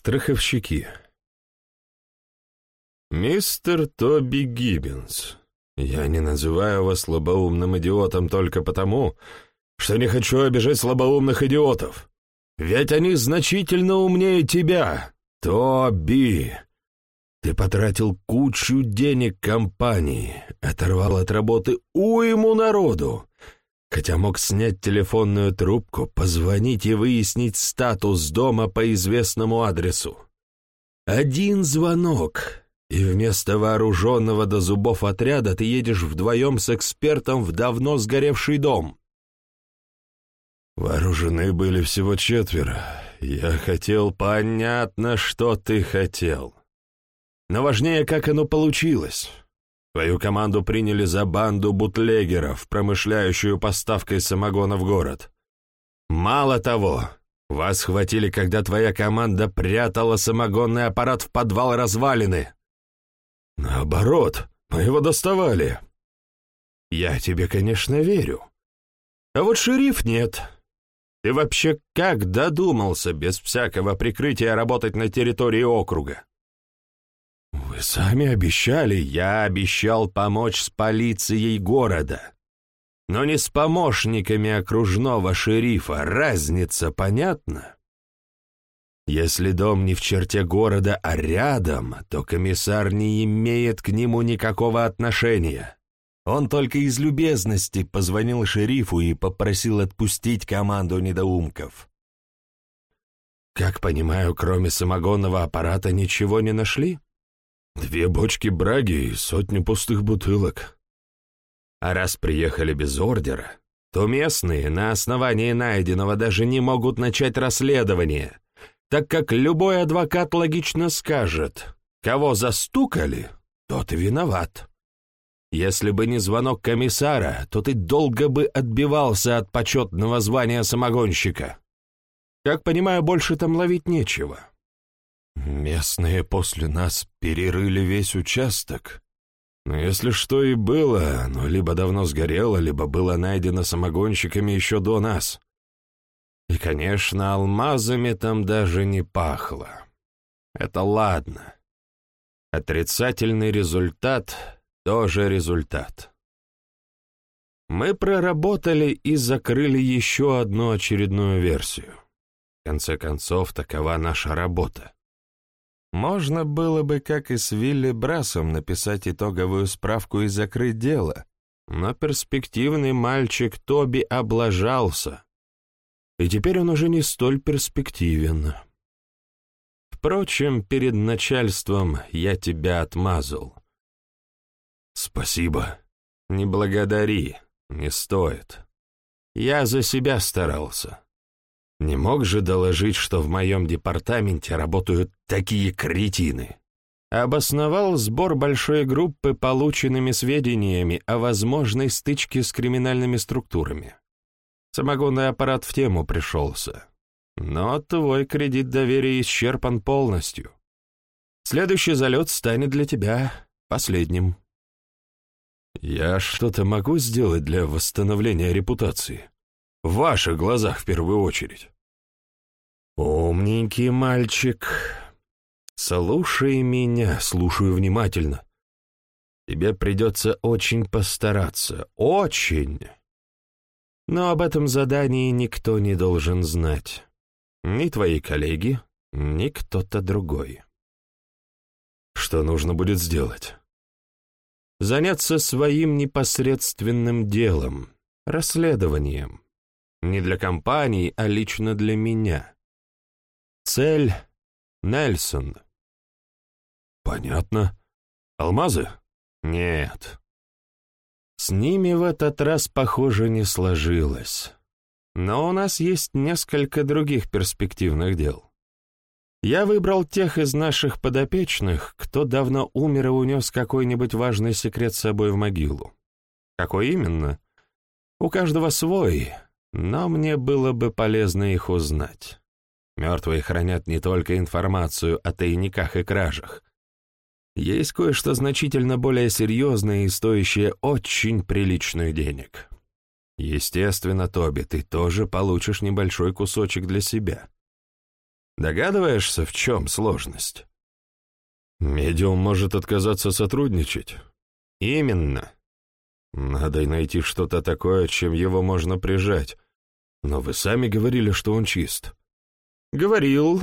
Страховщики. Мистер Тоби Гиббинс, я не называю вас слабоумным идиотом только потому, что не хочу обижать слабоумных идиотов. Ведь они значительно умнее тебя, Тоби. Ты потратил кучу денег компании, оторвал от работы уйму народу, хотя мог снять телефонную трубку, позвонить и выяснить статус дома по известному адресу. Один звонок, и вместо вооруженного до зубов отряда ты едешь вдвоем с экспертом в давно сгоревший дом. Вооружены были всего четверо. Я хотел... Понятно, что ты хотел. Но важнее, как оно получилось. Твою команду приняли за банду бутлегеров, промышляющую поставкой самогона в город. Мало того, вас схватили, когда твоя команда прятала самогонный аппарат в подвал развалины. Наоборот, мы его доставали. Я тебе, конечно, верю. А вот шериф нет. Ты вообще как додумался без всякого прикрытия работать на территории округа? «Вы сами обещали, я обещал помочь с полицией города. Но не с помощниками окружного шерифа, разница понятна? Если дом не в черте города, а рядом, то комиссар не имеет к нему никакого отношения. Он только из любезности позвонил шерифу и попросил отпустить команду недоумков. Как понимаю, кроме самогонного аппарата ничего не нашли?» Две бочки браги и сотню пустых бутылок. А раз приехали без ордера, то местные на основании найденного даже не могут начать расследование, так как любой адвокат логично скажет, кого застукали, тот и виноват. Если бы не звонок комиссара, то ты долго бы отбивался от почетного звания самогонщика. Как понимаю, больше там ловить нечего. Местные после нас перерыли весь участок. Но если что и было, оно либо давно сгорело, либо было найдено самогонщиками еще до нас. И, конечно, алмазами там даже не пахло. Это ладно. Отрицательный результат — тоже результат. Мы проработали и закрыли еще одну очередную версию. В конце концов, такова наша работа. Можно было бы, как и с Вилли Брасом, написать итоговую справку и закрыть дело, но перспективный мальчик Тоби облажался, и теперь он уже не столь перспективен. Впрочем, перед начальством я тебя отмазал. Спасибо. Не благодари, не стоит. Я за себя старался. Не мог же доложить, что в моем департаменте работают такие кретины. Обосновал сбор большой группы полученными сведениями о возможной стычке с криминальными структурами. Самогонный аппарат в тему пришелся. Но твой кредит доверия исчерпан полностью. Следующий залет станет для тебя последним. Я что-то могу сделать для восстановления репутации? В ваших глазах в первую очередь. Умненький мальчик. Слушай меня, слушаю внимательно. Тебе придется очень постараться, очень. Но об этом задании никто не должен знать. Ни твои коллеги, ни кто-то другой. Что нужно будет сделать? Заняться своим непосредственным делом, расследованием. Не для компании, а лично для меня. Цель — Нельсон. Понятно. Алмазы? Нет. С ними в этот раз, похоже, не сложилось. Но у нас есть несколько других перспективных дел. Я выбрал тех из наших подопечных, кто давно умер и унес какой-нибудь важный секрет с собой в могилу. Какой именно? У каждого свой, но мне было бы полезно их узнать. Мертвые хранят не только информацию о тайниках и кражах. Есть кое-что значительно более серьезное и стоящее очень приличных денег. Естественно, Тоби, ты тоже получишь небольшой кусочек для себя. Догадываешься, в чем сложность? Медиум может отказаться сотрудничать. Именно. Надо найти что-то такое, чем его можно прижать. Но вы сами говорили, что он чист. Говорил,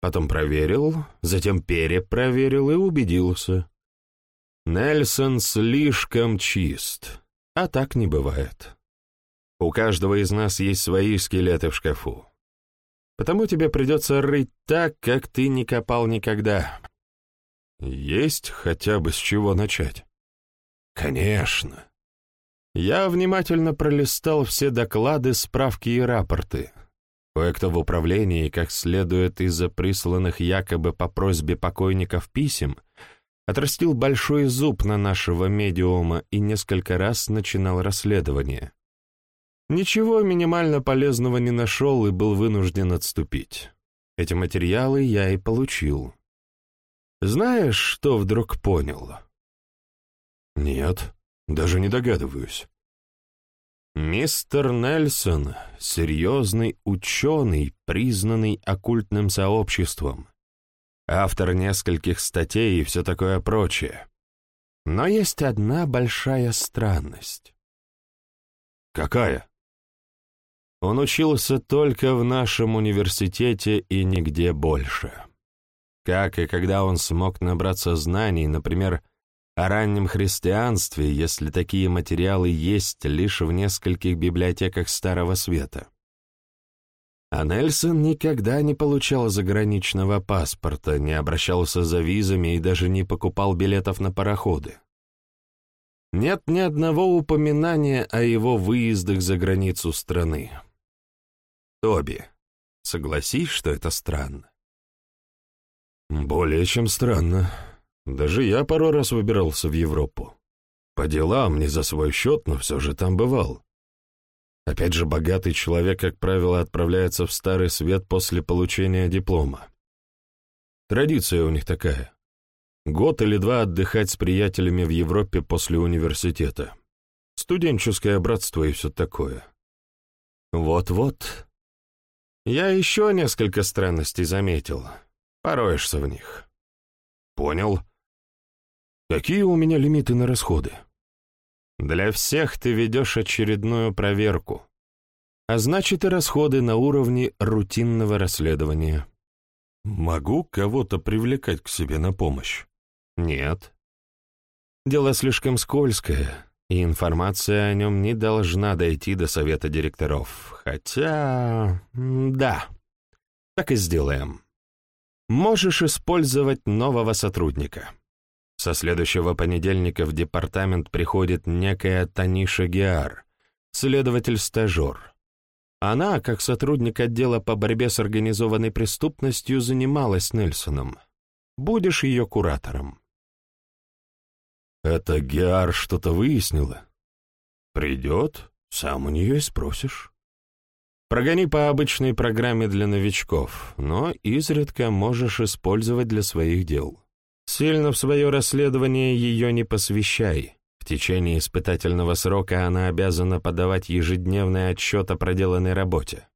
потом проверил, затем перепроверил и убедился. Нельсон слишком чист, а так не бывает. У каждого из нас есть свои скелеты в шкафу. Потому тебе придется рыть так, как ты не копал никогда. Есть хотя бы с чего начать? Конечно. Я внимательно пролистал все доклады, справки и рапорты. Кое-кто в управлении, как следует из-за присланных якобы по просьбе покойников писем, отрастил большой зуб на нашего медиума и несколько раз начинал расследование. Ничего минимально полезного не нашел и был вынужден отступить. Эти материалы я и получил. Знаешь, что вдруг понял? Нет, даже не догадываюсь. Мистер Нельсон — серьезный ученый, признанный оккультным сообществом, автор нескольких статей и все такое прочее. Но есть одна большая странность. Какая? Он учился только в нашем университете и нигде больше. Как и когда он смог набраться знаний, например, о раннем христианстве, если такие материалы есть лишь в нескольких библиотеках Старого Света. А Нельсон никогда не получал заграничного паспорта, не обращался за визами и даже не покупал билетов на пароходы. Нет ни одного упоминания о его выездах за границу страны. Тоби, согласись, что это странно? Более чем странно. Даже я пару раз выбирался в Европу. По делам, не за свой счет, но все же там бывал. Опять же, богатый человек, как правило, отправляется в Старый Свет после получения диплома. Традиция у них такая. Год или два отдыхать с приятелями в Европе после университета. Студенческое братство и все такое. Вот-вот. Я еще несколько странностей заметил. Пороешься в них. Понял. Какие у меня лимиты на расходы? Для всех ты ведешь очередную проверку, а значит и расходы на уровне рутинного расследования. Могу кого-то привлекать к себе на помощь? Нет. Дело слишком скользкое, и информация о нем не должна дойти до совета директоров. Хотя... да, так и сделаем. Можешь использовать нового сотрудника. Со следующего понедельника в департамент приходит некая Таниша Геар, следователь-стажер. Она, как сотрудник отдела по борьбе с организованной преступностью, занималась Нельсоном. Будешь ее куратором. Это Геар что-то выяснила? Придет, сам у нее и спросишь. Прогони по обычной программе для новичков, но изредка можешь использовать для своих дел. Сильно в свое расследование ее не посвящай. В течение испытательного срока она обязана подавать ежедневный отчет о проделанной работе.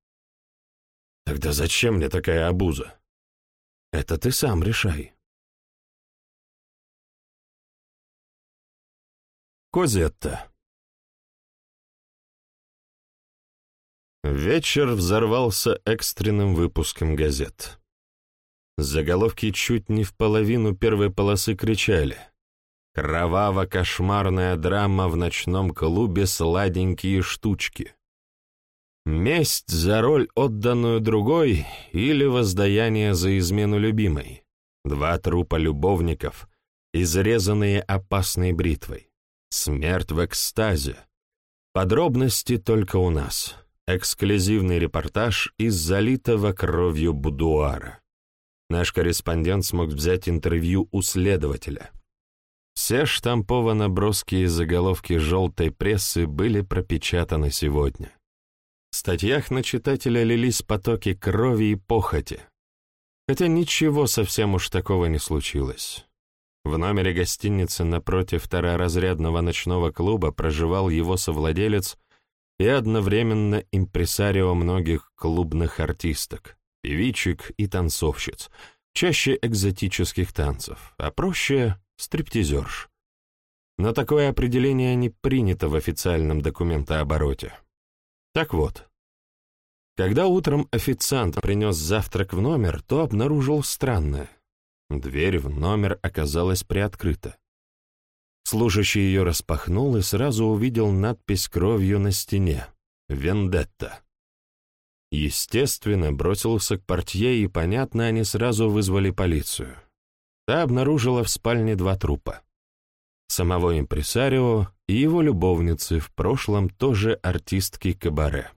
Тогда зачем мне такая обуза? Это ты сам решай. Козетта Вечер взорвался экстренным выпуском газет. Заголовки чуть не в половину первой полосы кричали. Кроваво-кошмарная драма в ночном клубе «Сладенькие штучки». Месть за роль, отданную другой, или воздаяние за измену любимой. Два трупа любовников, изрезанные опасной бритвой. Смерть в экстазе. Подробности только у нас. Эксклюзивный репортаж из залитого кровью будуара. Наш корреспондент смог взять интервью у следователя. Все штамповано-броские заголовки желтой прессы были пропечатаны сегодня. В статьях на читателя лились потоки крови и похоти. Хотя ничего совсем уж такого не случилось. В номере гостиницы напротив второразрядного ночного клуба проживал его совладелец и одновременно импресарио многих клубных артисток, певичек и танцовщиц, чаще экзотических танцев, а проще — стриптизерш. Но такое определение не принято в официальном документообороте. Так вот, когда утром официант принес завтрак в номер, то обнаружил странное. Дверь в номер оказалась приоткрыта. Служащий ее распахнул и сразу увидел надпись кровью на стене «Вендетта». Естественно, бросился к портье, и, понятно, они сразу вызвали полицию. Та обнаружила в спальне два трупа. Самого импресарио и его любовницы, в прошлом тоже артистки кабаре.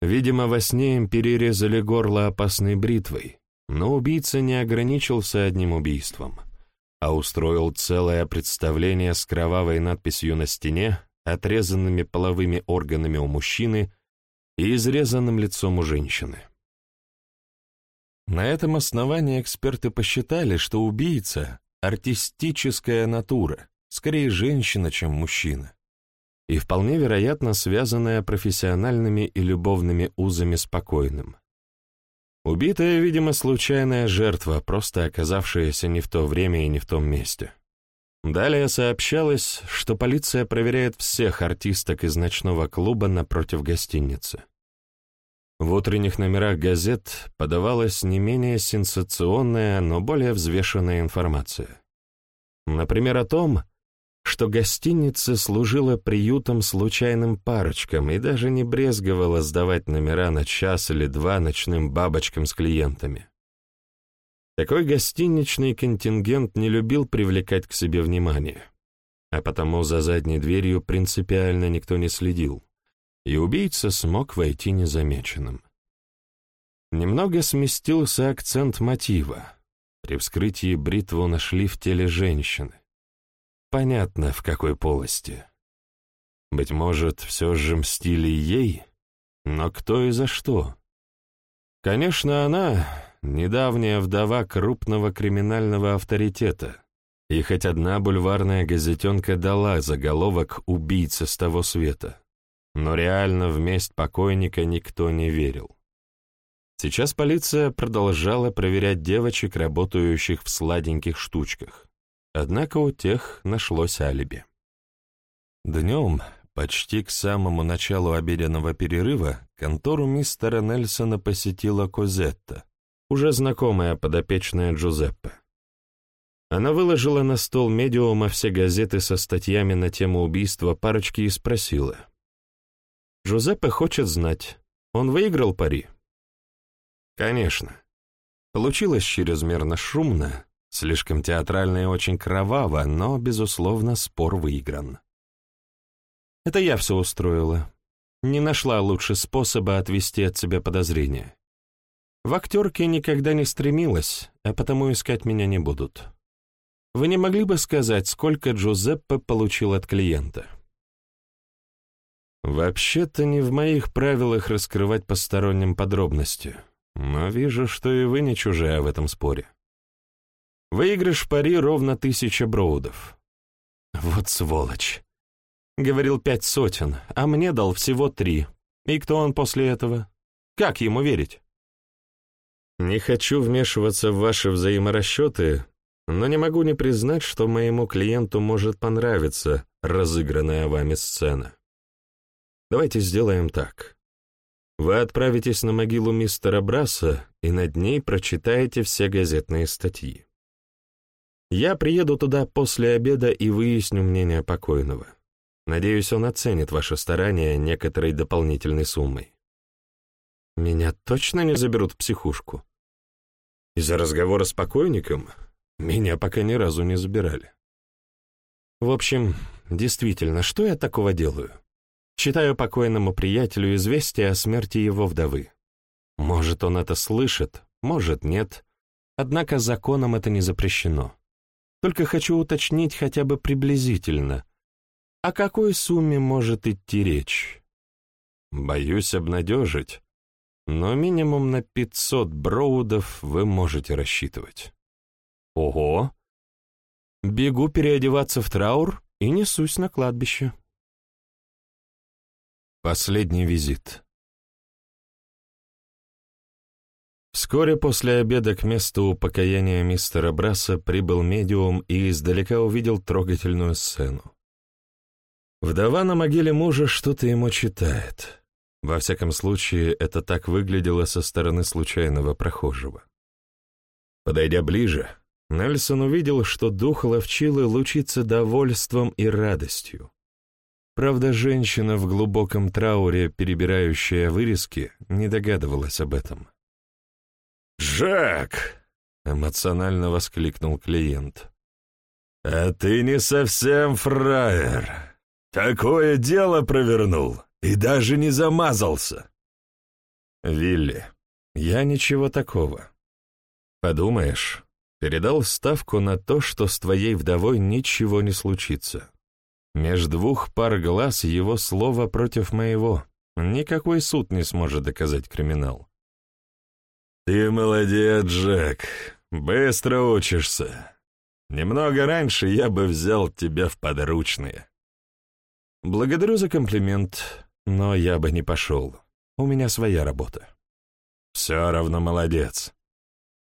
Видимо, во сне им перерезали горло опасной бритвой, но убийца не ограничился одним убийством, а устроил целое представление с кровавой надписью на стене, отрезанными половыми органами у мужчины и изрезанным лицом у женщины. На этом основании эксперты посчитали, что убийца — артистическая натура, скорее женщина, чем мужчина и вполне вероятно связанная профессиональными и любовными узами с покойным. Убитая, видимо, случайная жертва, просто оказавшаяся не в то время и не в том месте. Далее сообщалось, что полиция проверяет всех артисток из ночного клуба напротив гостиницы. В утренних номерах газет подавалась не менее сенсационная, но более взвешенная информация. Например, о том, что гостиница служила приютом случайным парочкам и даже не брезговала сдавать номера на час или два ночным бабочкам с клиентами. Такой гостиничный контингент не любил привлекать к себе внимание, а потому за задней дверью принципиально никто не следил, и убийца смог войти незамеченным. Немного сместился акцент мотива. При вскрытии бритву нашли в теле женщины. Понятно, в какой полости. Быть может, все же мстили ей? Но кто и за что? Конечно, она — недавняя вдова крупного криминального авторитета, и хоть одна бульварная газетенка дала заголовок «Убийца с того света», но реально в месть покойника никто не верил. Сейчас полиция продолжала проверять девочек, работающих в сладеньких штучках. Однако у тех нашлось алиби. Днем, почти к самому началу обеденного перерыва, контору мистера Нельсона посетила Козетта, уже знакомая подопечная Джузеппе. Она выложила на стол медиума все газеты со статьями на тему убийства парочки и спросила. «Джузеппе хочет знать, он выиграл пари?» «Конечно. Получилось чрезмерно шумно, Слишком театрально и очень кроваво, но, безусловно, спор выигран. Это я все устроила. Не нашла лучше способа отвести от себя подозрения. В актерке никогда не стремилась, а потому искать меня не будут. Вы не могли бы сказать, сколько Джузеппе получил от клиента? Вообще-то не в моих правилах раскрывать посторонним подробности, но вижу, что и вы не чужая в этом споре. Выигрыш в пари ровно тысяча броудов. Вот сволочь. Говорил пять сотен, а мне дал всего три. И кто он после этого? Как ему верить? Не хочу вмешиваться в ваши взаиморасчеты, но не могу не признать, что моему клиенту может понравиться разыгранная вами сцена. Давайте сделаем так. Вы отправитесь на могилу мистера Брасса и над ней прочитаете все газетные статьи. Я приеду туда после обеда и выясню мнение покойного. Надеюсь, он оценит ваши старания некоторой дополнительной суммой. Меня точно не заберут в психушку? Из-за разговора с покойником меня пока ни разу не забирали. В общем, действительно, что я такого делаю? Читаю покойному приятелю известие о смерти его вдовы. Может, он это слышит, может, нет. Однако законом это не запрещено. Только хочу уточнить хотя бы приблизительно. О какой сумме может идти речь? Боюсь обнадежить, но минимум на 500 броудов вы можете рассчитывать. Ого! Бегу переодеваться в траур и несусь на кладбище. Последний визит. Вскоре после обеда к месту упокоения мистера Браса прибыл медиум и издалека увидел трогательную сцену. Вдова на могиле мужа что-то ему читает. Во всяком случае, это так выглядело со стороны случайного прохожего. Подойдя ближе, Нельсон увидел, что дух ловчилы лучится довольством и радостью. Правда, женщина в глубоком трауре, перебирающая вырезки, не догадывалась об этом. «Жак!» — эмоционально воскликнул клиент. «А ты не совсем фраер!» Такое дело провернул и даже не замазался. Вилли, я ничего такого. Подумаешь, передал ставку на то, что с твоей вдовой ничего не случится. Меж двух пар глаз его слово против моего. Никакой суд не сможет доказать криминал. Ты молодец, Джек. Быстро учишься. Немного раньше я бы взял тебя в подручные. Благодарю за комплимент, но я бы не пошел. У меня своя работа. Все равно молодец.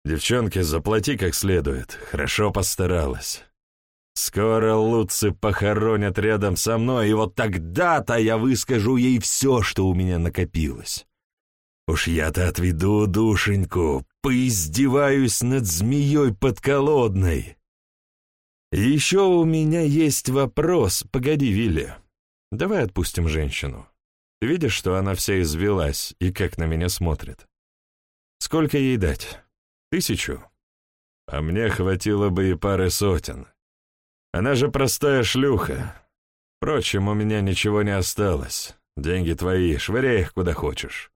Девчонке заплати как следует, хорошо постаралась. Скоро Луцы похоронят рядом со мной, и вот тогда-то я выскажу ей все, что у меня накопилось. Уж я-то отведу душеньку, поиздеваюсь над змеей подколодной. еще у меня есть вопрос. Погоди, Вилли. Давай отпустим женщину. Видишь, что она вся извелась и как на меня смотрит? Сколько ей дать? Тысячу? А мне хватило бы и пары сотен. Она же простая шлюха. Впрочем, у меня ничего не осталось. Деньги твои, швыряй их куда хочешь.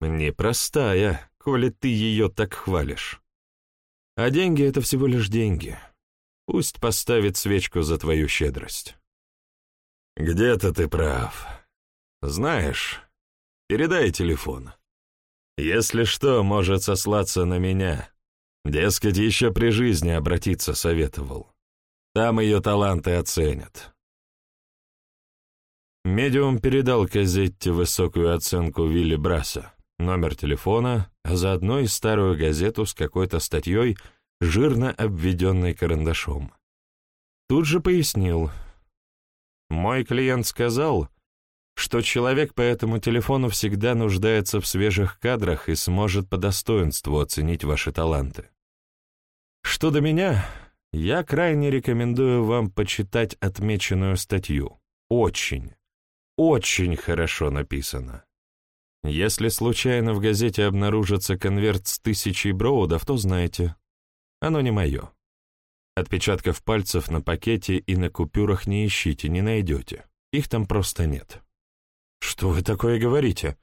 Не простая, коли ты ее так хвалишь. А деньги — это всего лишь деньги. Пусть поставит свечку за твою щедрость. «Где-то ты прав. Знаешь, передай телефон. Если что, может сослаться на меня. Дескать, еще при жизни обратиться советовал. Там ее таланты оценят». Медиум передал Казетте высокую оценку Вилли Браса, номер телефона, а заодно и старую газету с какой-то статьей, жирно обведенной карандашом. Тут же пояснил — мой клиент сказал, что человек по этому телефону всегда нуждается в свежих кадрах и сможет по достоинству оценить ваши таланты. Что до меня, я крайне рекомендую вам почитать отмеченную статью. Очень, очень хорошо написано. Если случайно в газете обнаружится конверт с тысячей броудов, то знайте, оно не мое. Отпечатков пальцев на пакете и на купюрах не ищите, не найдете. Их там просто нет. Что вы такое говорите?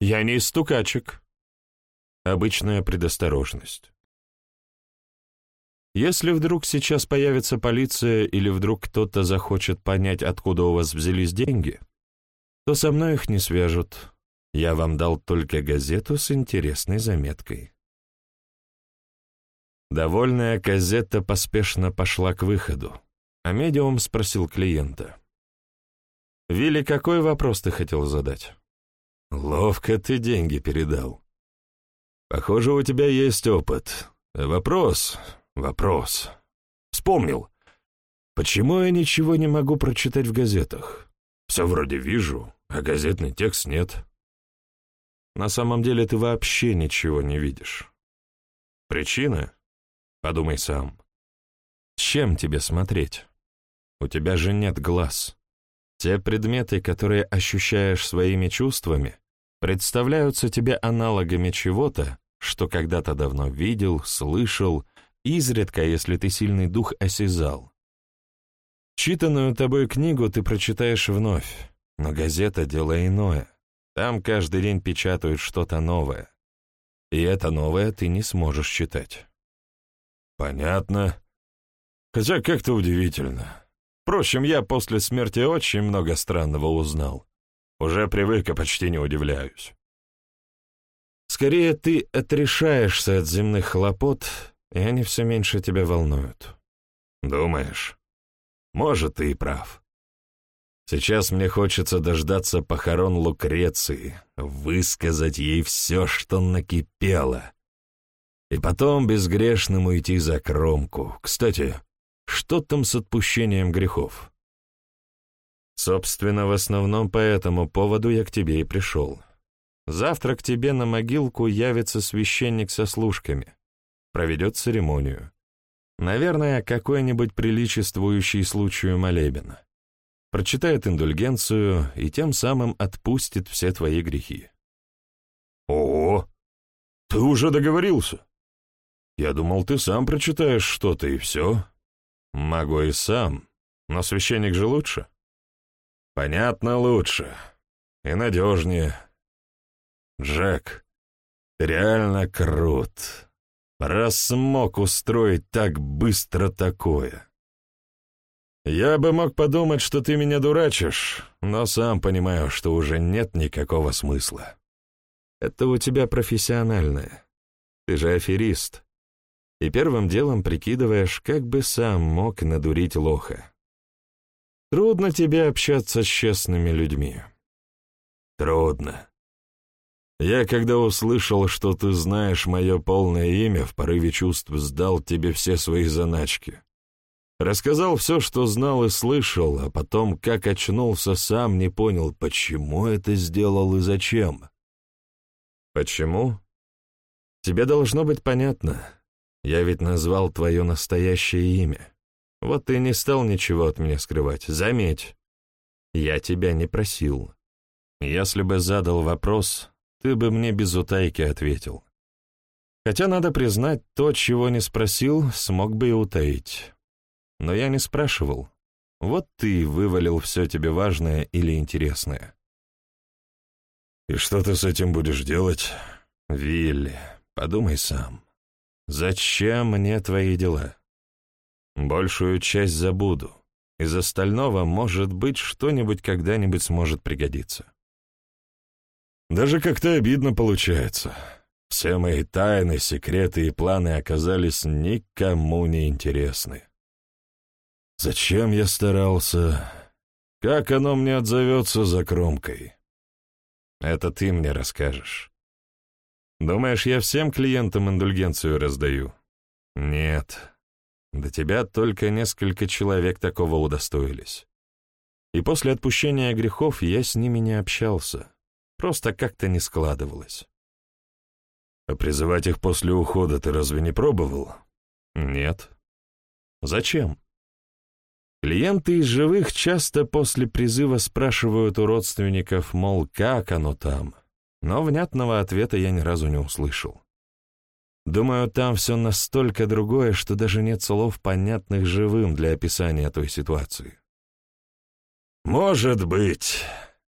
Я не из стукачек. Обычная предосторожность. Если вдруг сейчас появится полиция или вдруг кто-то захочет понять, откуда у вас взялись деньги, то со мной их не свяжут. Я вам дал только газету с интересной заметкой. Довольная Казетта поспешно пошла к выходу, а медиум спросил клиента. «Вилли, какой вопрос ты хотел задать?» «Ловко ты деньги передал. Похоже, у тебя есть опыт. Вопрос, вопрос. Вспомнил. Почему я ничего не могу прочитать в газетах? Все вроде вижу, а газетный текст нет». «На самом деле ты вообще ничего не видишь. Причина?» Подумай сам. Чем тебе смотреть? У тебя же нет глаз. Те предметы, которые ощущаешь своими чувствами, представляются тебе аналогами чего-то, что когда-то давно видел, слышал, изредка, если ты сильный дух, осязал. Читанную тобой книгу ты прочитаешь вновь, но газета — дело иное. Там каждый день печатают что-то новое. И это новое ты не сможешь читать. Понятно. Хотя как-то удивительно. Впрочем, я после смерти очень много странного узнал. Уже привык и почти не удивляюсь. Скорее, ты отрешаешься от земных хлопот, и они все меньше тебя волнуют. Думаешь? Может, ты и прав. Сейчас мне хочется дождаться похорон Лукреции, высказать ей все, что накипело, и потом безгрешным уйти за кромку. Кстати, что там с отпущением грехов? Собственно, в основном по этому поводу я к тебе и пришел. Завтра к тебе на могилку явится священник со служками, проведет церемонию. Наверное, какой-нибудь приличествующий случаю молебен. Прочитает индульгенцию и тем самым отпустит все твои грехи. О, ты уже договорился? Я думал, ты сам прочитаешь что-то и все. Могу и сам, но священник же лучше. Понятно, лучше. И надежнее. Джек, реально крут. Раз смог устроить так быстро такое. Я бы мог подумать, что ты меня дурачишь, но сам понимаю, что уже нет никакого смысла. Это у тебя профессиональное. Ты же аферист. И первым делом прикидываешь, как бы сам мог надурить лоха. Трудно тебе общаться с честными людьми. Трудно. Я, когда услышал, что ты знаешь мое полное имя, в порыве чувств сдал тебе все свои заначки. Рассказал все, что знал и слышал, а потом, как очнулся, сам не понял, почему это сделал и зачем. Почему? Тебе должно быть понятно. Я ведь назвал твое настоящее имя. Вот ты не стал ничего от меня скрывать. Заметь, я тебя не просил. Если бы задал вопрос, ты бы мне без утайки ответил. Хотя, надо признать, то, чего не спросил, смог бы и утаить. Но я не спрашивал. Вот ты вывалил все тебе важное или интересное. «И что ты с этим будешь делать?» «Вилли, подумай сам. Зачем мне твои дела? Большую часть забуду. Из остального, может быть, что-нибудь когда-нибудь сможет пригодиться. Даже как-то обидно получается. Все мои тайны, секреты и планы оказались никому не интересны. Зачем я старался? Как оно мне отзовется за кромкой? Это ты мне расскажешь. Думаешь, я всем клиентам индульгенцию раздаю? Нет. До тебя только несколько человек такого удостоились. И после отпущения грехов я с ними не общался. Просто как-то не складывалось. А призывать их после ухода ты разве не пробовал? Нет. Зачем? Клиенты из живых часто после призыва спрашивают у родственников, мол, как оно там, но внятного ответа я ни разу не услышал. Думаю, там все настолько другое, что даже нет слов, понятных живым для описания той ситуации. «Может быть»,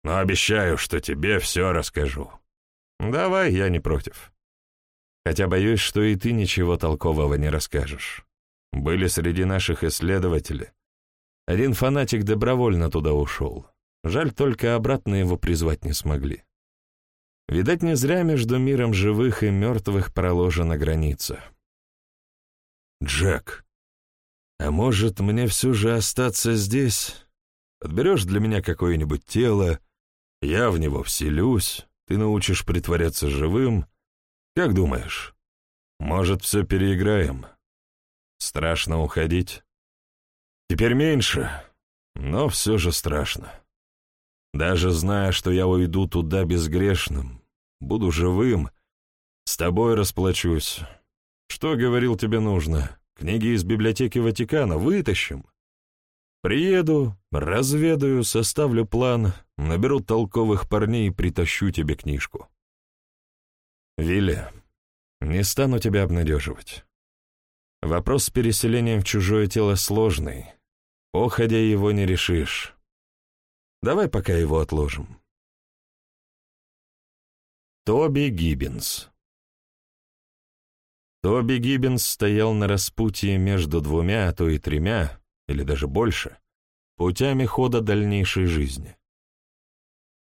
но обещаю, что тебе все расскажу». «Давай, я не против. Хотя боюсь, что и ты ничего толкового не расскажешь. Были среди наших исследователей. Один фанатик добровольно туда ушел. Жаль, только обратно его призвать не смогли. Видать, не зря между миром живых и мертвых проложена граница. «Джек, а может, мне все же остаться здесь? Подберешь для меня какое-нибудь тело, я в него вселюсь, ты научишь притворяться живым. Как думаешь, может, все переиграем? Страшно уходить? Теперь меньше, но все же страшно. Даже зная, что я уйду туда безгрешным, буду живым, с тобой расплачусь. Что, говорил, тебе нужно? Книги из библиотеки Ватикана вытащим. Приеду, разведаю, составлю план, наберу толковых парней и притащу тебе книжку. Вилли, не стану тебя обнадеживать. Вопрос с переселением в чужое тело сложный. Походя его не решишь. Давай пока его отложим. Тоби Гиббинс Тоби Гиббинс стоял на распутье между двумя, а то и тремя, или даже больше, путями хода дальнейшей жизни.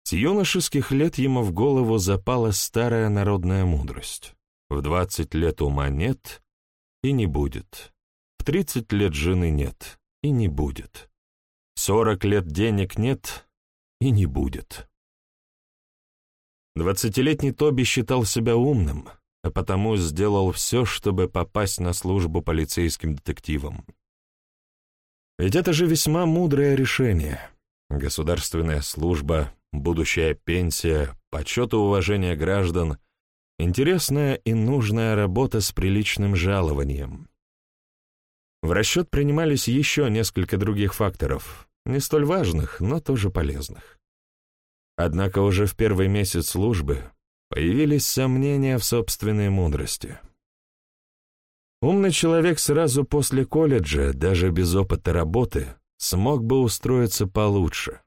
С юношеских лет ему в голову запала старая народная мудрость. В двадцать лет ума нет и не будет. В тридцать лет жены нет и не будет. Сорок лет денег нет и не будет. Двадцатилетний Тоби считал себя умным, а потому сделал все, чтобы попасть на службу полицейским детективом. Ведь это же весьма мудрое решение. Государственная служба, будущая пенсия, почет и уважение граждан, интересная и нужная работа с приличным жалованием. В расчет принимались еще несколько других факторов, не столь важных, но тоже полезных. Однако уже в первый месяц службы появились сомнения в собственной мудрости. Умный человек сразу после колледжа, даже без опыта работы, смог бы устроиться получше.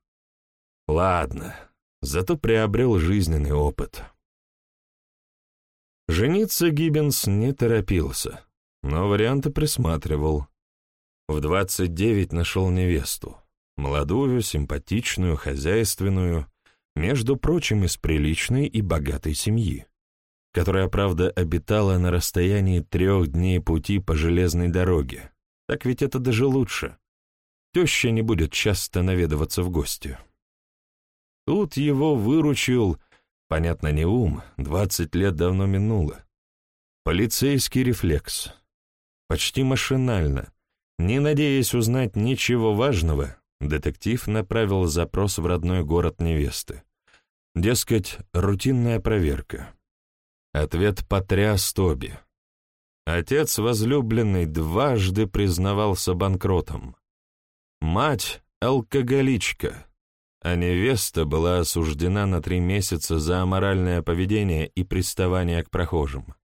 Ладно, зато приобрел жизненный опыт. Жениться Гиббинс не торопился, но варианты присматривал. В 29 нашел невесту, молодую, симпатичную, хозяйственную, между прочим, из приличной и богатой семьи, которая, правда, обитала на расстоянии трех дней пути по железной дороге. Так ведь это даже лучше. Теща не будет часто наведываться в гости. Тут его выручил, понятно, не ум, двадцать лет давно минуло. Полицейский рефлекс. Почти машинально, не надеясь узнать ничего важного, детектив направил запрос в родной город невесты. Дескать, рутинная проверка. Ответ потряс Тоби. Отец возлюбленный дважды признавался банкротом. Мать — алкоголичка, а невеста была осуждена на три месяца за аморальное поведение и приставание к прохожим.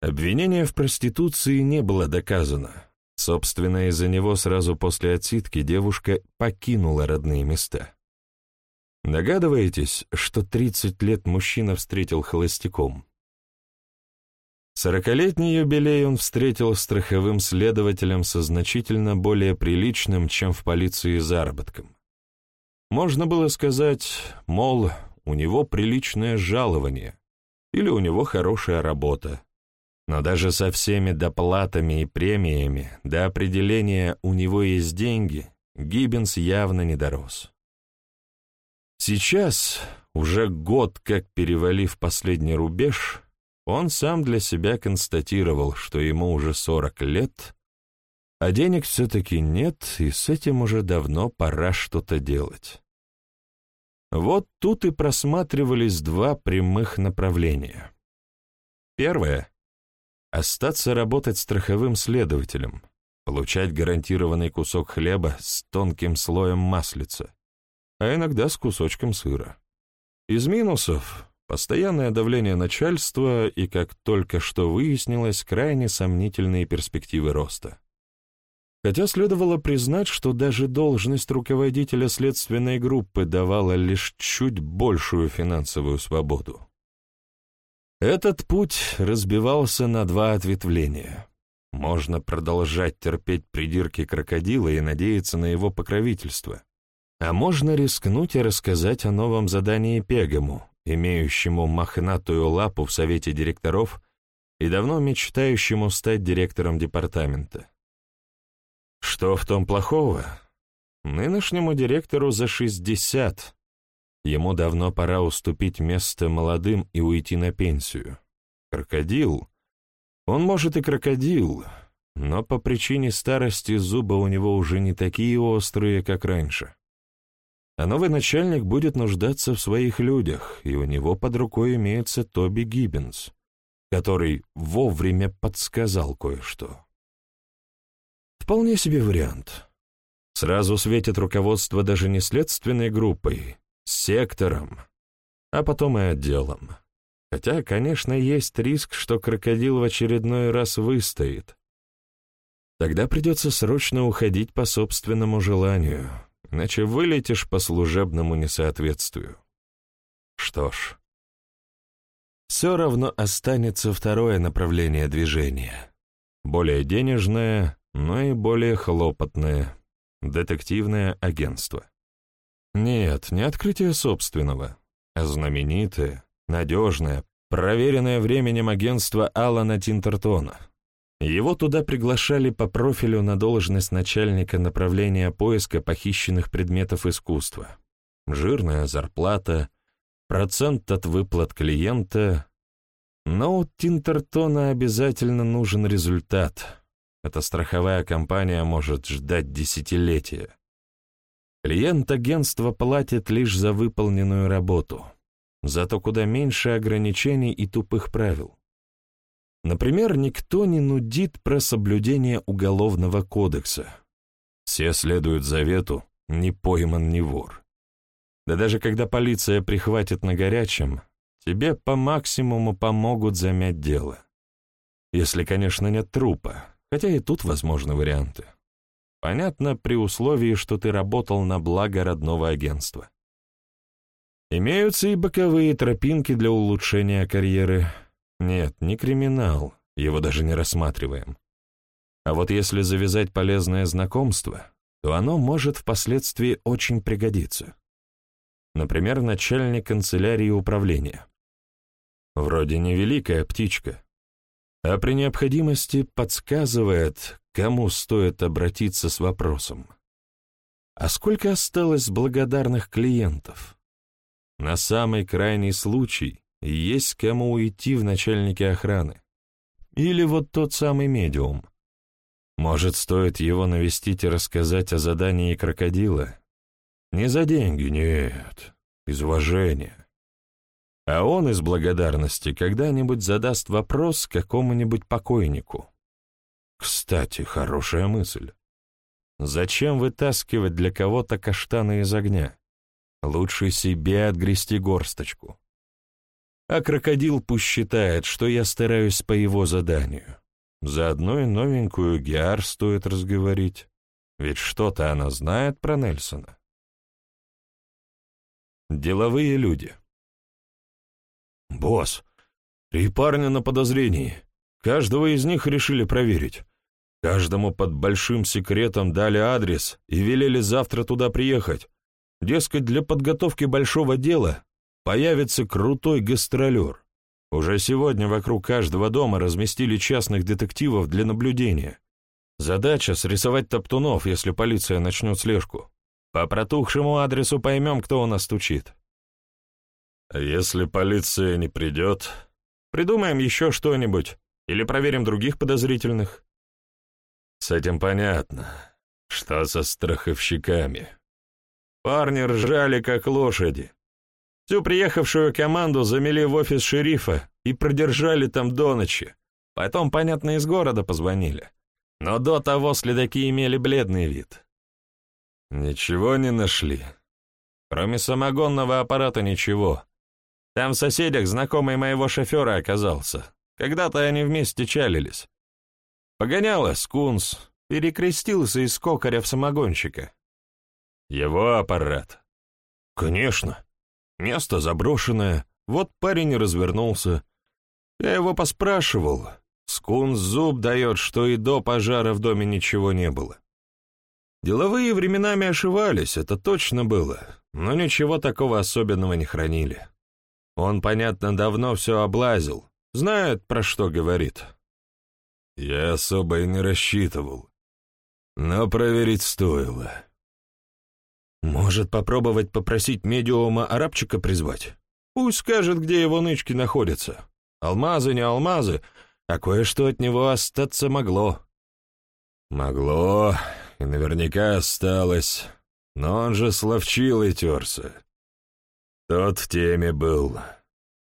Обвинение в проституции не было доказано, Собственно, из-за него сразу после отсидки девушка покинула родные места. Догадываетесь, что 30 лет мужчина встретил холостяком? Сорокалетний юбилей он встретил страховым следователем со значительно более приличным, чем в полиции, заработком. Можно было сказать, мол, у него приличное жалование, или у него хорошая работа, но даже со всеми доплатами и премиями до определения «у него есть деньги» Гиббинс явно не дорос. Сейчас, уже год как перевалив последний рубеж, он сам для себя констатировал, что ему уже 40 лет, а денег все-таки нет, и с этим уже давно пора что-то делать. Вот тут и просматривались два прямых направления. Первое — Остаться работать страховым следователем, получать гарантированный кусок хлеба с тонким слоем маслица, а иногда с кусочком сыра. Из минусов — постоянное давление начальства и, как только что выяснилось, крайне сомнительные перспективы роста. Хотя следовало признать, что даже должность руководителя следственной группы давала лишь чуть большую финансовую свободу. Этот путь разбивался на два ответвления. Можно продолжать терпеть придирки крокодила и надеяться на его покровительство. А можно рискнуть и рассказать о новом задании Пегаму, имеющему мохнатую лапу в совете директоров и давно мечтающему стать директором департамента. Что в том плохого? Нынешнему директору за 60, Ему давно пора уступить место молодым и уйти на пенсию. Крокодил? Он, может, и крокодил, но по причине старости зубы у него уже не такие острые, как раньше. А новый начальник будет нуждаться в своих людях, и у него под рукой имеется Тоби Гиббинс, который вовремя подсказал кое-что. Вполне себе вариант. Сразу светит руководство даже не следственной группой, сектором, а потом и отделом. Хотя, конечно, есть риск, что крокодил в очередной раз выстоит. Тогда придется срочно уходить по собственному желанию, иначе вылетишь по служебному несоответствию. Что ж, все равно останется второе направление движения. Более денежное, но и более хлопотное — детективное агентство. Нет, не открытие собственного, а знаменитое, надежное, проверенное временем агентство Алана Тинтертона. Его туда приглашали по профилю на должность начальника направления поиска похищенных предметов искусства. Жирная зарплата, процент от выплат клиента. Но у Тинтертона обязательно нужен результат. Эта страховая компания может ждать десятилетия. Клиент агентства платит лишь за выполненную работу, зато куда меньше ограничений и тупых правил. Например, никто не нудит про соблюдение Уголовного кодекса. Все следуют завету «не пойман, не вор». Да даже когда полиция прихватит на горячем, тебе по максимуму помогут замять дело. Если, конечно, нет трупа, хотя и тут возможны варианты. Понятно, при условии, что ты работал на благо родного агентства. Имеются и боковые тропинки для улучшения карьеры. Нет, не криминал, его даже не рассматриваем. А вот если завязать полезное знакомство, то оно может впоследствии очень пригодиться например, начальник канцелярии управления. Вроде невеликая птичка, а при необходимости подсказывает, кому стоит обратиться с вопросом. А сколько осталось благодарных клиентов? На самый крайний случай есть кому уйти в начальнике охраны. Или вот тот самый медиум. Может, стоит его навестить и рассказать о задании крокодила, не за деньги, нет, из уважения. А он из благодарности когда-нибудь задаст вопрос какому-нибудь покойнику. Кстати, хорошая мысль. Зачем вытаскивать для кого-то каштаны из огня? Лучше себе отгрести горсточку. А крокодил пусть считает, что я стараюсь по его заданию. Заодно и новенькую Геар стоит разговорить, ведь что-то она знает про Нельсона. Деловые люди. «Босс, три парня на подозрении. Каждого из них решили проверить. Каждому под большим секретом дали адрес и велели завтра туда приехать. Дескать, для подготовки большого дела появится крутой гастролер. Уже сегодня вокруг каждого дома разместили частных детективов для наблюдения. Задача — срисовать топтунов, если полиция начнет слежку. По протухшему адресу поймем, кто у нас стучит. Если полиция не придет, придумаем еще что-нибудь или проверим других подозрительных. С этим понятно. Что со страховщиками? Парни ржали, как лошади. Всю приехавшую команду замели в офис шерифа и продержали там до ночи. Потом, понятно, из города позвонили. Но до того следаки имели бледный вид. Ничего не нашли. Кроме самогонного аппарата ничего. Там в соседях знакомый моего шофера оказался. Когда-то они вместе чалились. Погоняла скунс, перекрестился из кокаря в самогонщика. Его аппарат. Конечно. Место заброшенное. Вот парень развернулся. Я его поспрашивал. Скунс зуб дает, что и до пожара в доме ничего не было. Деловые временами ошивались, это точно было, но ничего такого особенного не хранили. Он, понятно, давно все облазил, знает, про что говорит. Я особо и не рассчитывал, но проверить стоило. Может, попробовать попросить медиума арабчика призвать? Пусть скажет, где его нычки находятся. Алмазы, не алмазы, а кое-что от него остаться могло. Могло, и наверняка осталось, но он же словчил и терся. Тот в теме был,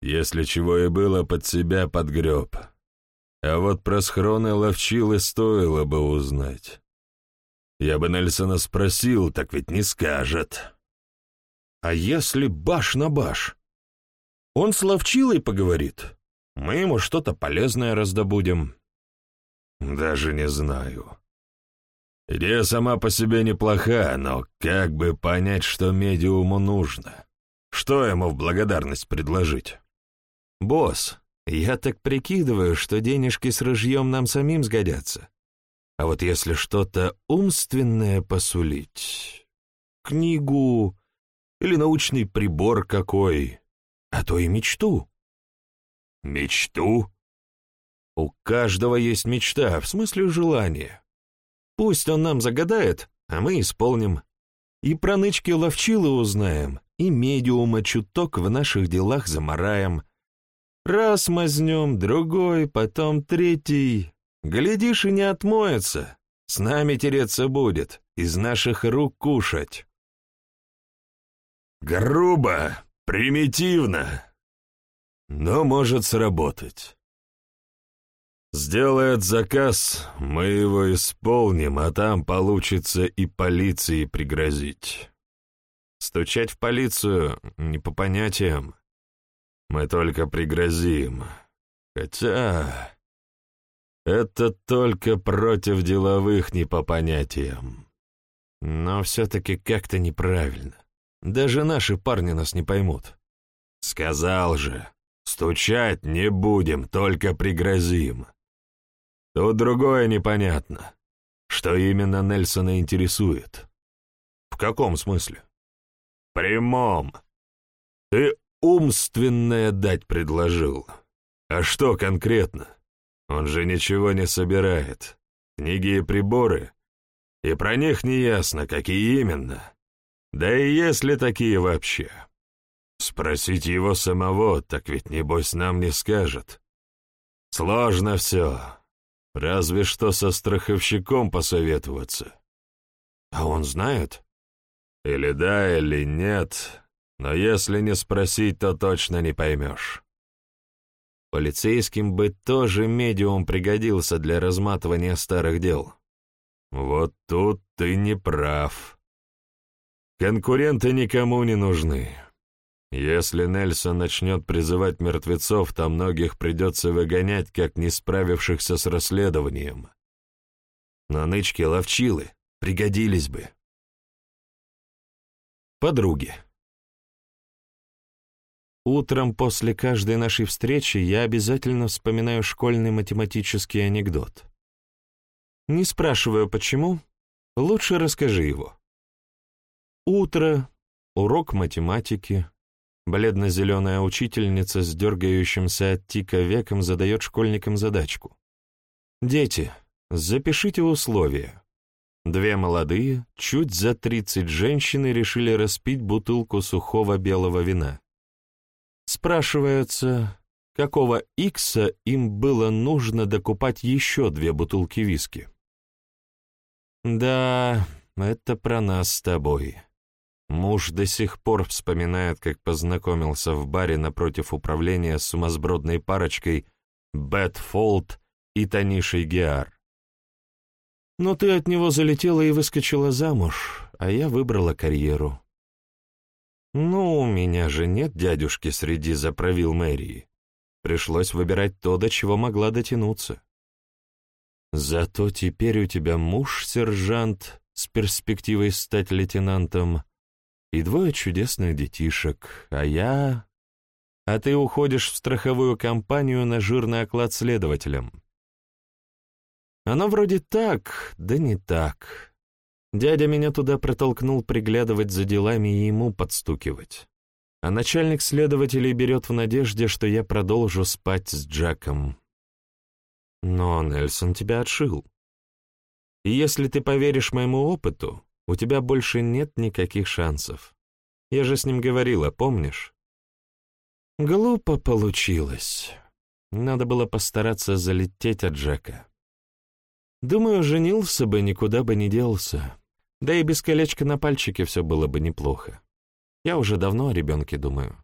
если чего и было, под себя подгреб. А вот про схроны ловчил и стоило бы узнать. Я бы Нельсона спросил, так ведь не скажет. А если баш на баш? Он с ловчилой поговорит. Мы ему что-то полезное раздобудем. Даже не знаю. Идея сама по себе неплоха, но как бы понять, что медиуму нужно? Что ему в благодарность предложить? «Босс, я так прикидываю, что денежки с рыжьем нам самим сгодятся. А вот если что-то умственное посулить, книгу или научный прибор какой, а то и мечту». «Мечту?» У каждого есть мечта, в смысле желание. Пусть он нам загадает, а мы исполним. И про нычки-ловчилы узнаем, и медиума чуток в наших делах замараем. Раз мазнем, другой, потом третий. Глядишь, и не отмоется. С нами тереться будет, из наших рук кушать. Грубо, примитивно, но может сработать. Сделает заказ, мы его исполним, а там получится и полиции пригрозить. Стучать в полицию не по понятиям. Мы только пригрозим. Хотя... Это только против деловых не по понятиям. Но все-таки как-то неправильно. Даже наши парни нас не поймут. Сказал же, стучать не будем, только пригрозим. Тут другое непонятно. Что именно Нельсона интересует? В каком смысле? Прямом. Ты умственное дать предложил. А что конкретно? Он же ничего не собирает. Книги и приборы. И про них не ясно, какие именно. Да и есть ли такие вообще? Спросить его самого, так ведь небось нам не скажет. Сложно все. Разве что со страховщиком посоветоваться. А он знает? Или да, или нет, но если не спросить, то точно не поймешь. Полицейским бы тоже медиум пригодился для разматывания старых дел. Вот тут ты не прав. Конкуренты никому не нужны. Если Нельсон начнет призывать мертвецов, то многих придется выгонять, как не справившихся с расследованием. Но нычки-ловчилы пригодились бы. Подруги. Утром после каждой нашей встречи я обязательно вспоминаю школьный математический анекдот. Не спрашиваю, почему, лучше расскажи его. Утро, урок математики, Бледно-зеленая учительница с дергающимся от тика веком задает школьникам задачку. «Дети, запишите условия. Две молодые, чуть за тридцать женщины решили распить бутылку сухого белого вина. Спрашивается, какого икса им было нужно докупать еще две бутылки виски? Да, это про нас с тобой. Муж до сих пор вспоминает, как познакомился в баре напротив управления с сумасбродной парочкой Бет Фолд и Танишей Геар. Но ты от него залетела и выскочила замуж, а я выбрала карьеру. Ну, у меня же нет дядюшки среди заправил мэрии. Пришлось выбирать то, до чего могла дотянуться. Зато теперь у тебя муж, сержант, с перспективой стать лейтенантом, и двое чудесных детишек, а я... А ты уходишь в страховую компанию на жирный оклад следователям. Оно вроде так, да не так. Дядя меня туда протолкнул приглядывать за делами и ему подстукивать. А начальник следователей берет в надежде, что я продолжу спать с Джеком. Но Нельсон тебя отшил. И если ты поверишь моему опыту, у тебя больше нет никаких шансов. Я же с ним говорила, помнишь? Глупо получилось. Надо было постараться залететь от Джека. Думаю, женился бы, никуда бы не делся. Да и без колечка на пальчике все было бы неплохо. Я уже давно о ребенке думаю.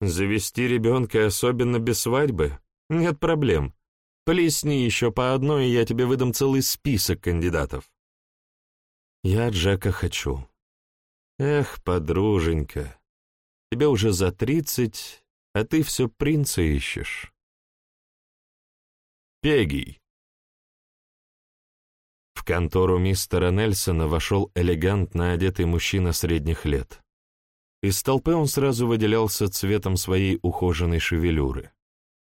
Завести ребенка, особенно без свадьбы, нет проблем. Плесни еще по одной, и я тебе выдам целый список кандидатов. Я Джека хочу. Эх, подруженька, тебе уже за тридцать, а ты все принца ищешь. Пегий. В контору мистера Нельсона вошел элегантно одетый мужчина средних лет. Из толпы он сразу выделялся цветом своей ухоженной шевелюры.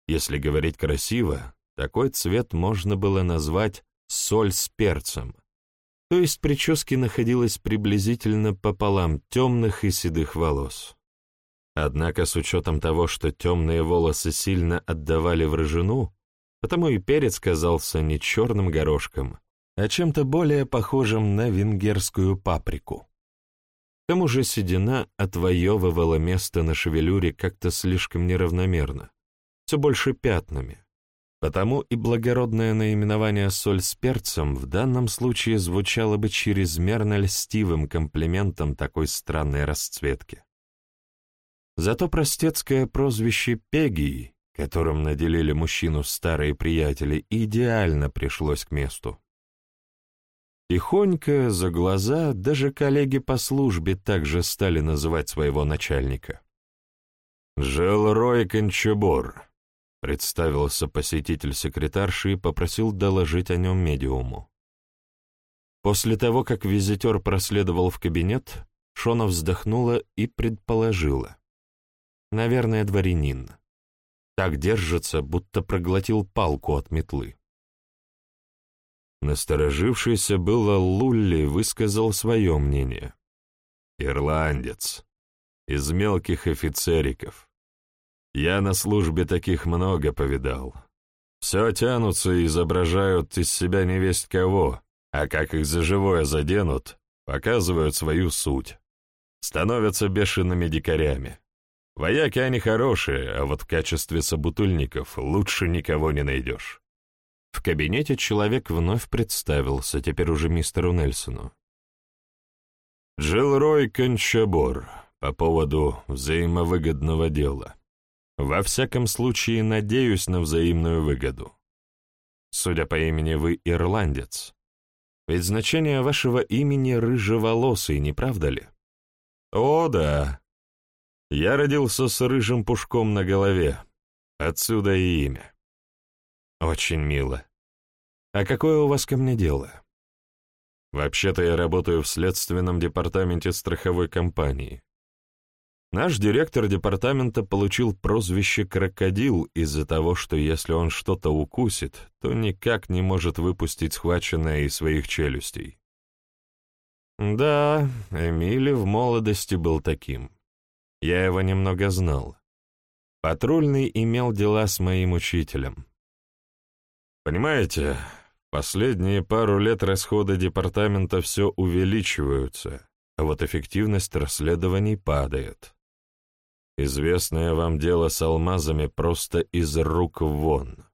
Если говорить красиво, такой цвет можно было назвать «соль с перцем» то есть прическе находилось приблизительно пополам темных и седых волос. Однако с учетом того, что темные волосы сильно отдавали в рыжину, потому и перец казался не черным горошком, а чем-то более похожим на венгерскую паприку. К тому же седина отвоевывала место на шевелюре как-то слишком неравномерно, все больше пятнами. Потому и благородное наименование «соль с перцем» в данном случае звучало бы чрезмерно льстивым комплиментом такой странной расцветки. Зато простецкое прозвище Пегии, которым наделили мужчину старые приятели, идеально пришлось к месту. Тихонько, за глаза, даже коллеги по службе также стали называть своего начальника. «Жил Рой Кончебор», — представился посетитель секретарши и попросил доложить о нем медиуму. После того, как визитер проследовал в кабинет, Шона вздохнула и предположила. Наверное, дворянин. Так держится, будто проглотил палку от метлы. Насторожившийся было Лулли высказал свое мнение. «Ирландец. Из мелких офицериков. Я на службе таких много повидал. Все тянутся и изображают из себя невесть кого, а как их за живое заденут, показывают свою суть. Становятся бешеными дикарями. Вояки они хорошие, а вот в качестве собутыльников лучше никого не найдешь. В кабинете человек вновь представился, теперь уже мистеру Нельсону. Джилрой Кончабор по поводу взаимовыгодного дела. Во всяком случае, надеюсь на взаимную выгоду. Судя по имени, вы ирландец. Ведь значение вашего имени рыжеволосый, не правда ли? О, да, я родился с рыжим пушком на голове. Отсюда и имя. Очень мило. А какое у вас ко мне дело? Вообще-то я работаю в следственном департаменте страховой компании. Наш директор департамента получил прозвище «крокодил» из-за того, что если он что-то укусит, то никак не может выпустить схваченное из своих челюстей. Да, Эмили в молодости был таким. Я его немного знал. Патрульный имел дела с моим учителем. Понимаете, последние пару лет расходы департамента все увеличиваются, а вот эффективность расследований падает. Известное вам дело с алмазами просто из рук вон.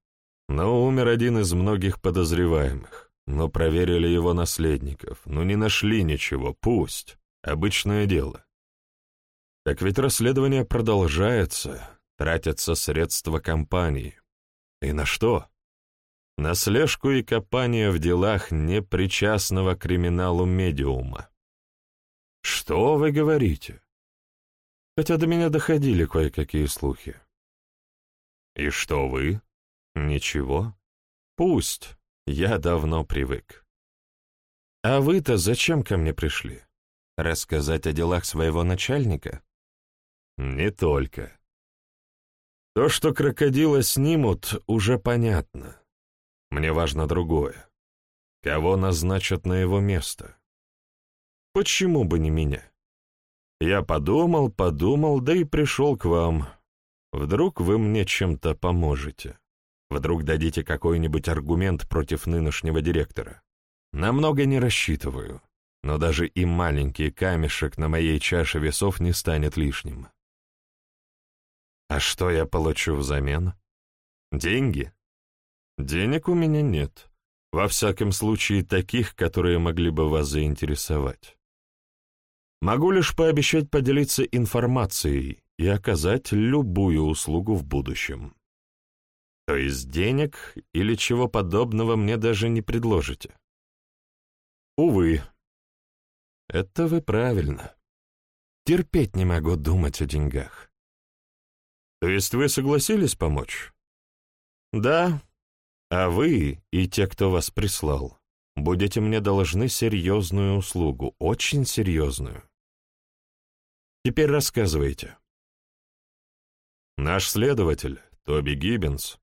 Но умер один из многих подозреваемых. Но проверили его наследников, но не нашли ничего, пусть. Обычное дело. Так ведь расследование продолжается, тратятся средства компании. И на что? На слежку и копание в делах непричастного криминалу медиума. Что вы говорите? Хотя до меня доходили кое-какие слухи. И что вы? Ничего. Пусть. Я давно привык. А вы-то зачем ко мне пришли? Рассказать о делах своего начальника? Не только. То, что крокодила снимут, уже понятно. Мне важно другое. Кого назначат на его место? Почему бы не меня? Я подумал, подумал, да и пришел к вам. Вдруг вы мне чем-то поможете. Вдруг дадите какой-нибудь аргумент против нынешнего директора. Намного не рассчитываю, но даже и маленький камешек на моей чаше весов не станет лишним. А что я получу взамен? Деньги? Денег у меня нет. Во всяком случае, таких, которые могли бы вас заинтересовать. Могу лишь пообещать поделиться информацией и оказать любую услугу в будущем. То есть денег или чего подобного мне даже не предложите. Увы. Это вы правильно. Терпеть не могу думать о деньгах. То есть вы согласились помочь? Да. А вы и те, кто вас прислал, будете мне должны серьезную услугу, очень серьезную. Теперь рассказывайте. Наш следователь, Тоби Гиббинс,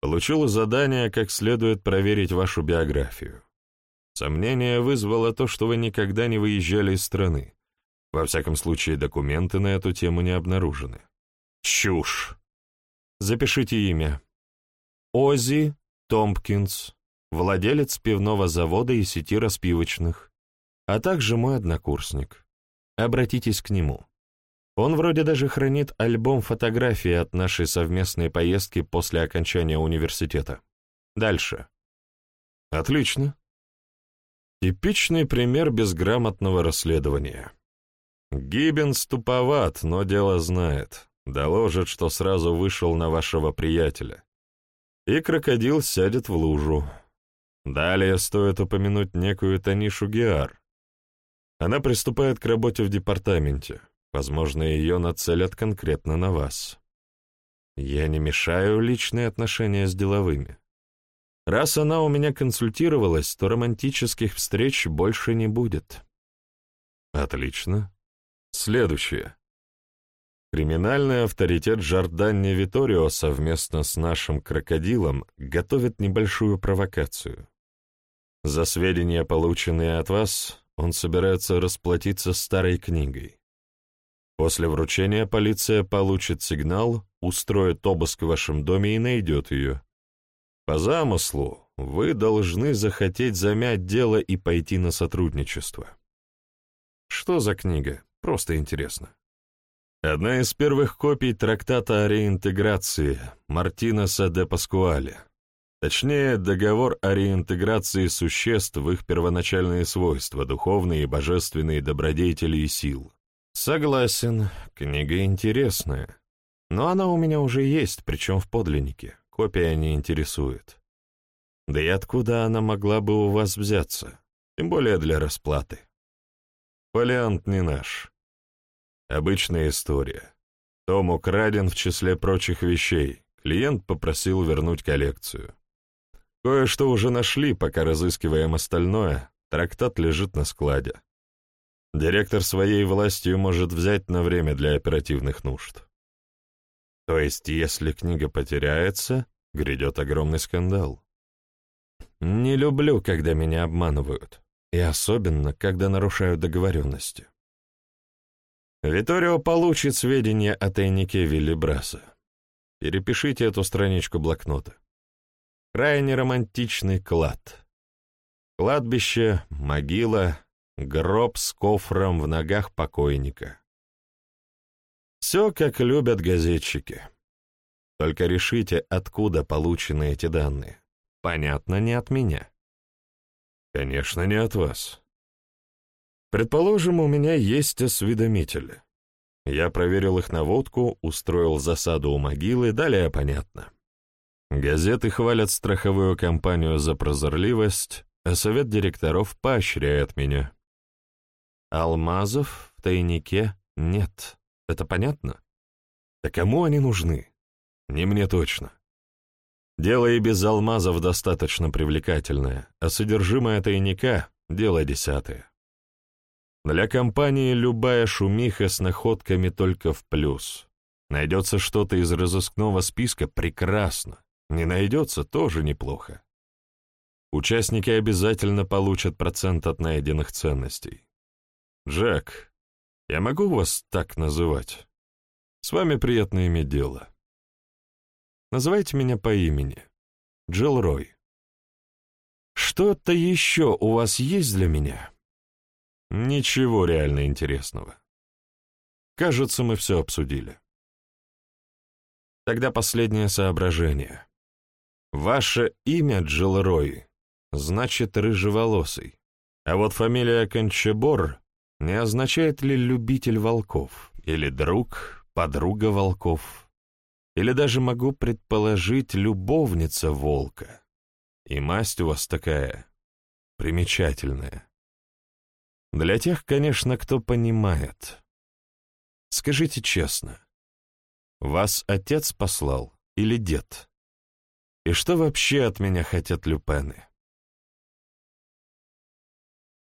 получил задание как следует проверить вашу биографию. Сомнение вызвало то, что вы никогда не выезжали из страны. Во всяком случае, документы на эту тему не обнаружены. Чушь. Запишите имя. Ози Томпкинс, владелец пивного завода и сети распивочных, а также мой однокурсник. Обратитесь к нему. Он вроде даже хранит альбом фотографий от нашей совместной поездки после окончания университета. Дальше. Отлично. Типичный пример безграмотного расследования. Гиббенс туповат, но дело знает. Доложит, что сразу вышел на вашего приятеля. И крокодил сядет в лужу. Далее стоит упомянуть некую Танишу Геар. Она приступает к работе в департаменте. Возможно, ее нацелят конкретно на вас. Я не мешаю личные отношения с деловыми. Раз она у меня консультировалась, то романтических встреч больше не будет. Отлично. Следующее. Криминальный авторитет Жорданни Виторио совместно с нашим крокодилом готовит небольшую провокацию. За сведения, полученные от вас, он собирается расплатиться старой книгой. После вручения полиция получит сигнал, устроит обыск в вашем доме и найдет ее. По замыслу, вы должны захотеть замять дело и пойти на сотрудничество. Что за книга? Просто интересно. Одна из первых копий трактата о реинтеграции Мартинеса де Паскуале. Точнее, договор о реинтеграции существ в их первоначальные свойства, духовные и божественные добродетели и сил. Согласен, книга интересная. Но она у меня уже есть, причем в подлиннике. Копия не интересует. Да и откуда она могла бы у вас взяться? Тем более для расплаты. Фолиант не наш. Обычная история. Том украден в числе прочих вещей. Клиент попросил вернуть коллекцию. Кое-что уже нашли, пока разыскиваем остальное. Трактат лежит на складе. Директор своей властью может взять на время для оперативных нужд. То есть, если книга потеряется, грядет огромный скандал. Не люблю, когда меня обманывают, и особенно, когда нарушают договоренности. Виторио получит сведения о тайнике Вилли Браса. Перепишите эту страничку блокнота. Крайне романтичный клад. Кладбище, могила, гроб с кофром в ногах покойника. Все, как любят газетчики. Только решите, откуда получены эти данные. Понятно, не от меня. Конечно, не от вас. Предположим, у меня есть осведомители. Я проверил их наводку, устроил засаду у могилы, далее понятно. Газеты хвалят страховую компанию за прозорливость, а совет директоров поощряет меня. Алмазов в тайнике нет. Это понятно? Да кому они нужны? Не мне точно. Дело и без алмазов достаточно привлекательное, а содержимое тайника — дело десятое. Для компании любая шумиха с находками только в плюс. Найдется что-то из разыскного списка — прекрасно. Не найдется — тоже неплохо. Участники обязательно получат процент от найденных ценностей. Джек, я могу вас так называть? С вами приятно иметь дело. Называйте меня по имени. Джилл Рой. Что-то еще у вас есть для меня? Ничего реально интересного. Кажется, мы все обсудили. Тогда последнее соображение. Ваше имя Джилл Рой значит рыжеволосый, а вот фамилия Кончебор не означает ли любитель волков, или друг, подруга волков, или даже могу предположить любовница волка. И масть у вас такая примечательная. Для тех, конечно, кто понимает. Скажите честно, вас отец послал или дед? И что вообще от меня хотят люпены?